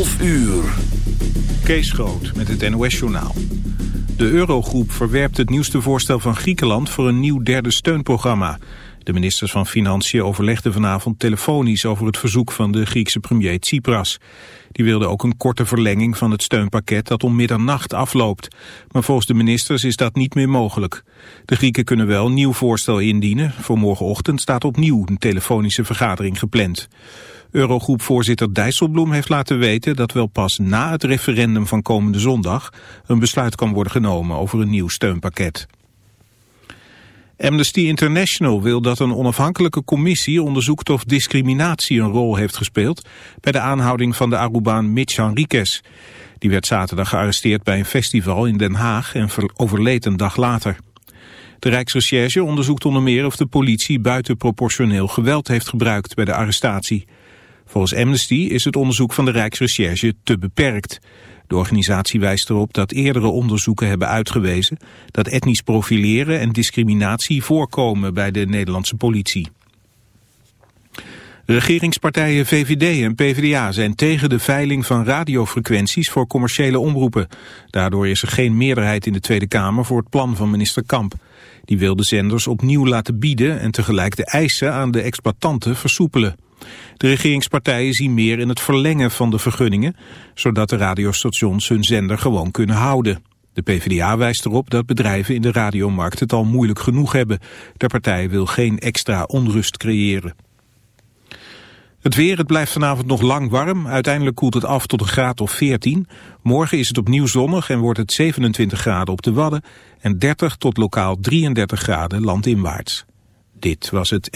12 uur. Kees Groot met het NOS-journaal. De Eurogroep verwerpt het nieuwste voorstel van Griekenland voor een nieuw derde steunprogramma. De ministers van Financiën overlegden vanavond telefonisch over het verzoek van de Griekse premier Tsipras. Die wilde ook een korte verlenging van het steunpakket dat om middernacht afloopt. Maar volgens de ministers is dat niet meer mogelijk. De Grieken kunnen wel een nieuw voorstel indienen. Voor morgenochtend staat opnieuw een telefonische vergadering gepland. Eurogroepvoorzitter Dijsselbloem heeft laten weten dat wel pas na het referendum van komende zondag een besluit kan worden genomen over een nieuw steunpakket. Amnesty International wil dat een onafhankelijke commissie onderzoekt of discriminatie een rol heeft gespeeld bij de aanhouding van de Arubaan Mitch Henriquez. Die werd zaterdag gearresteerd bij een festival in Den Haag en overleed een dag later. De Rijksrecherche onderzoekt onder meer of de politie buitenproportioneel geweld heeft gebruikt bij de arrestatie. Volgens Amnesty is het onderzoek van de Rijksrecherche te beperkt. De organisatie wijst erop dat eerdere onderzoeken hebben uitgewezen dat etnisch profileren en discriminatie voorkomen bij de Nederlandse politie. Regeringspartijen VVD en PvdA zijn tegen de veiling van radiofrequenties voor commerciële omroepen. Daardoor is er geen meerderheid in de Tweede Kamer voor het plan van minister Kamp. Die wil de zenders opnieuw laten bieden en tegelijk de eisen aan de exploitanten versoepelen. De regeringspartijen zien meer in het verlengen van de vergunningen, zodat de radiostations hun zender gewoon kunnen houden. De PvdA wijst erop dat bedrijven in de radiomarkt het al moeilijk genoeg hebben. De partij wil geen extra onrust creëren. Het weer, het blijft vanavond nog lang warm. Uiteindelijk koelt het af tot een graad of 14. Morgen is het opnieuw zonnig en wordt het 27 graden op de Wadden... en 30 tot lokaal 33 graden landinwaarts. Dit was het...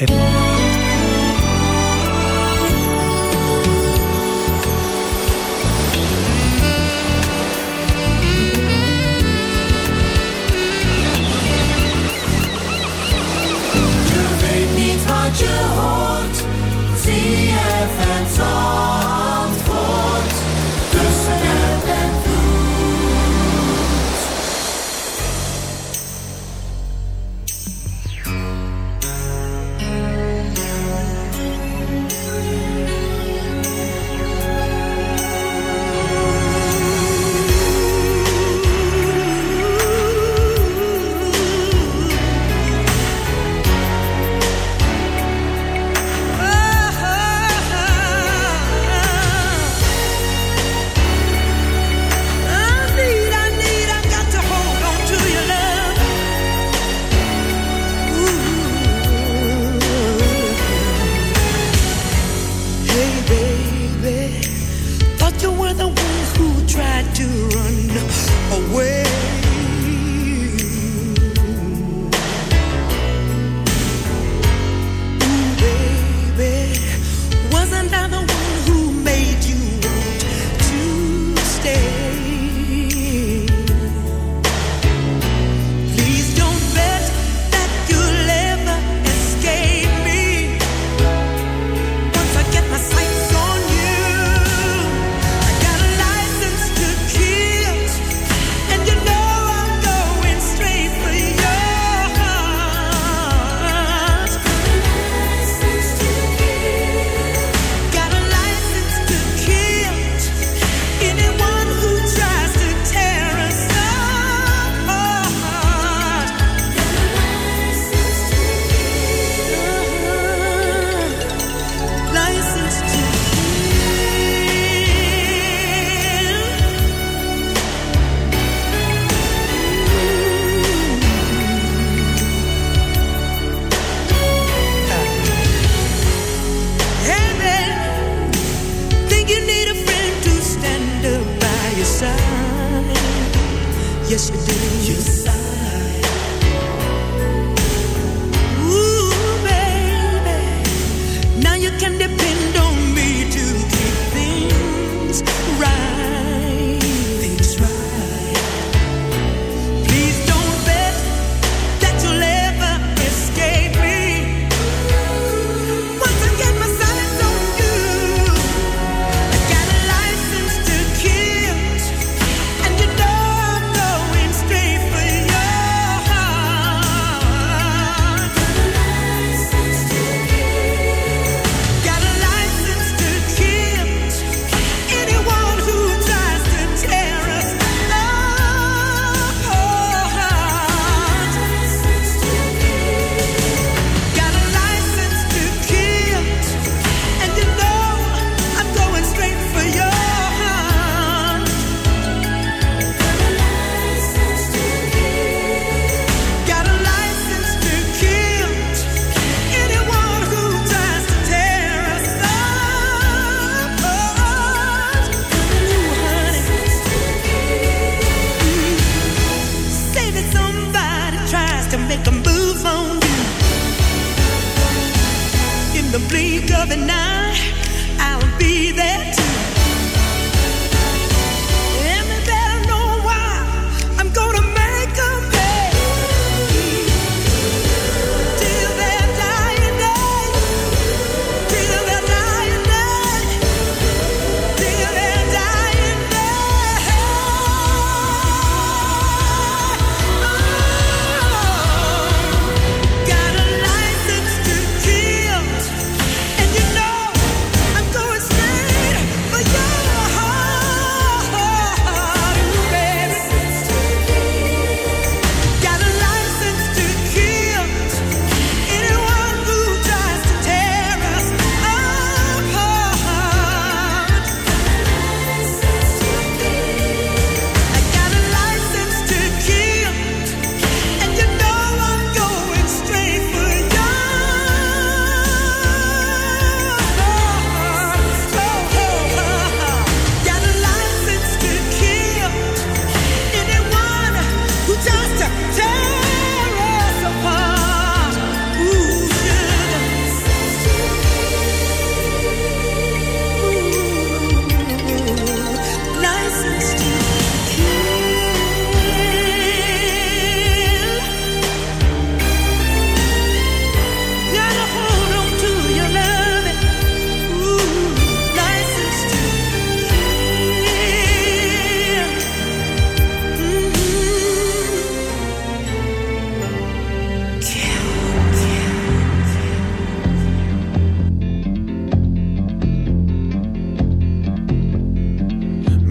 of the night.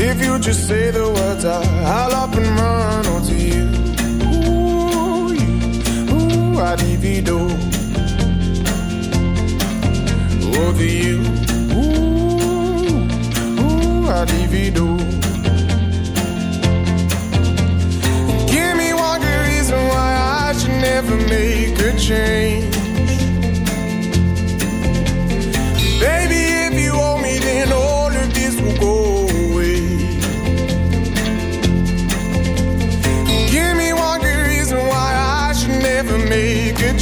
If you just say the words, I, I'll up and run onto you. Ooh, you, ooh, I divido. Over you, ooh, ooh, I divido. Give me one good reason why I should never make a change.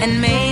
and made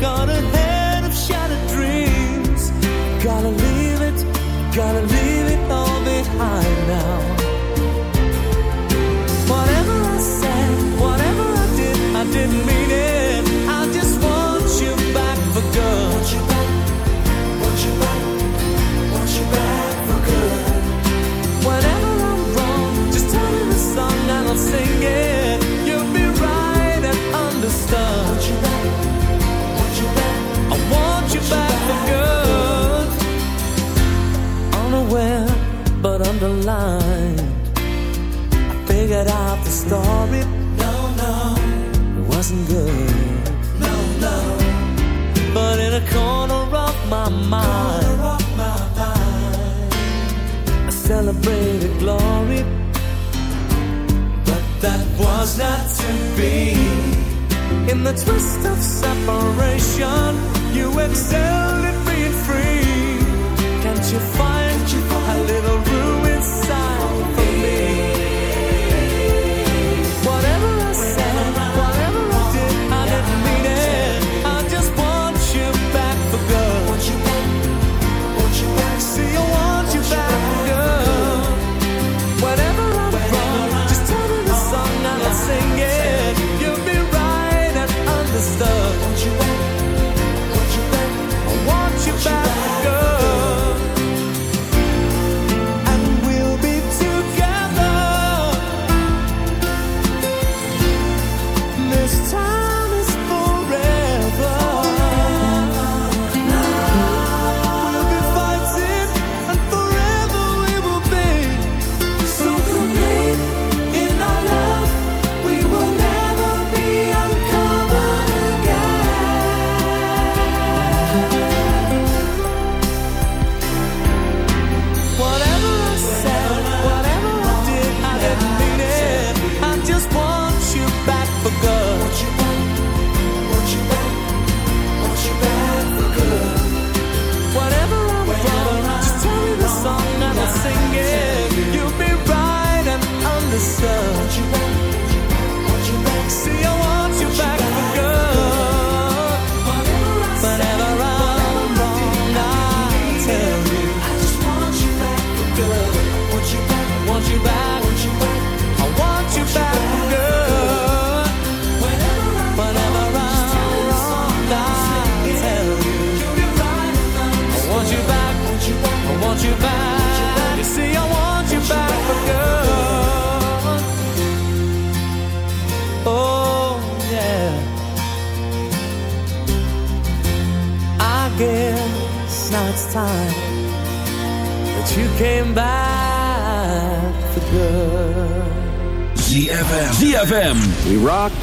got a head of shattered dreams. Gotta leave it, gotta leave it. line. I figured out the story. No, no, it wasn't good. No, no. But in a corner of my mind, of my mind. I celebrated glory. But that was not to be. In the twist of separation, you excel.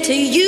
Oh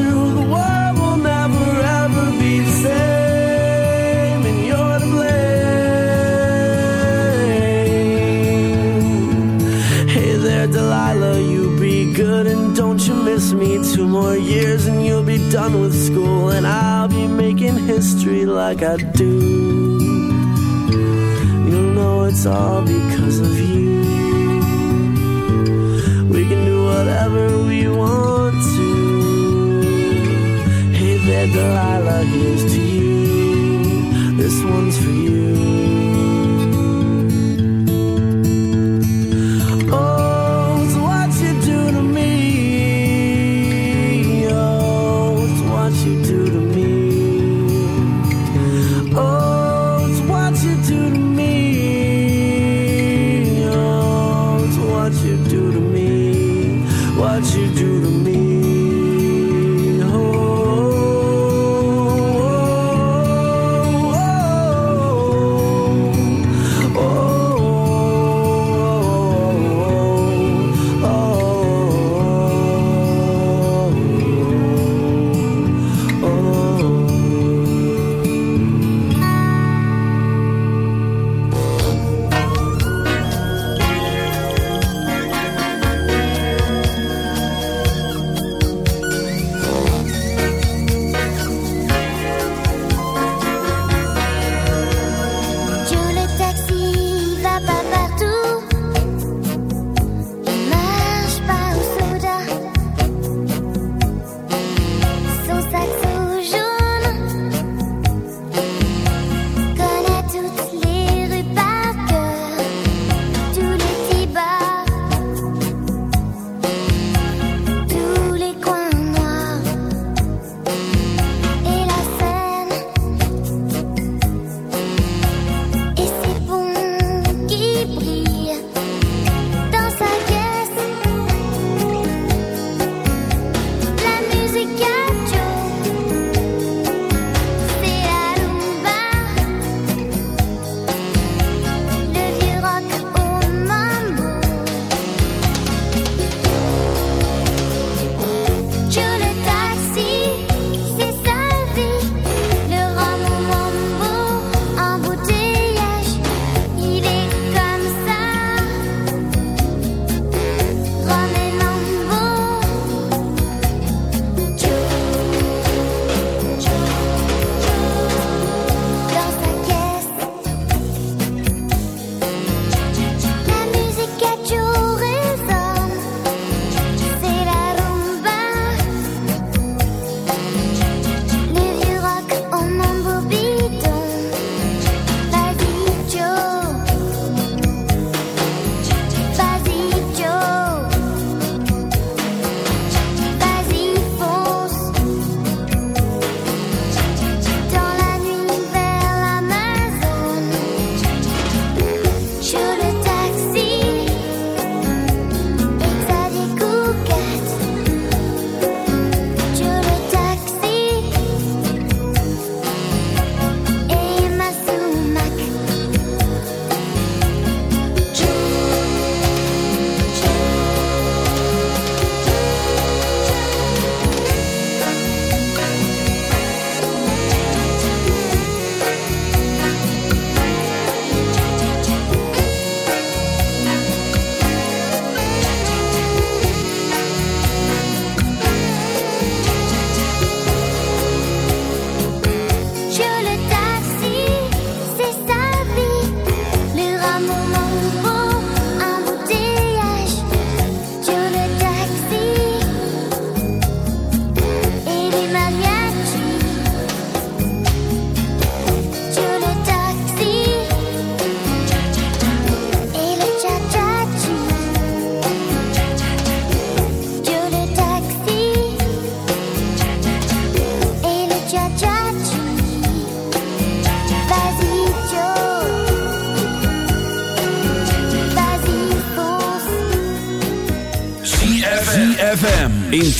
like I do. You'll know it's all because of you. We can do whatever we want to. Hey there, Delilah, here's to you. This one's for you.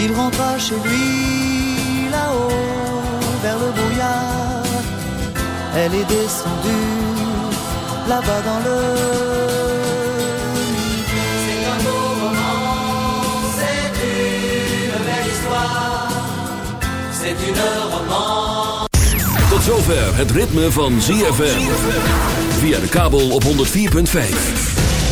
Il rentra chez lui là-haut vers le brouillard. Elle est descendue là-bas dans le. C'est un beau roman, c'est une belle histoire. C'est une romance. Tot zover het ritme van ZFM. Via de kabel op 104.5.